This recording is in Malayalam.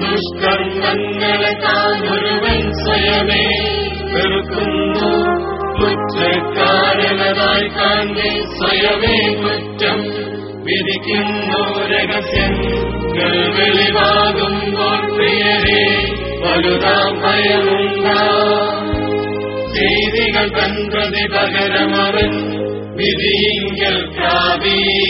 ദുഷ്കർമ്മങ്ങളെ താൻ സ്വയമേ വെറുക്കുന്നു. കുറ്റക്കാരനതായി കാണെ സ്വയമേ കുറ്റം. വിധിക്കുന്നു രഹസ്യങ്ങൾ വെളിവാകുമ്പോൾ പ്രിയരെ വലുതാം ഭയമുണ്ടാ. ചെയ്തികൾ പകരമവൻ വിധിയിങ്കൽ പ്രാപീ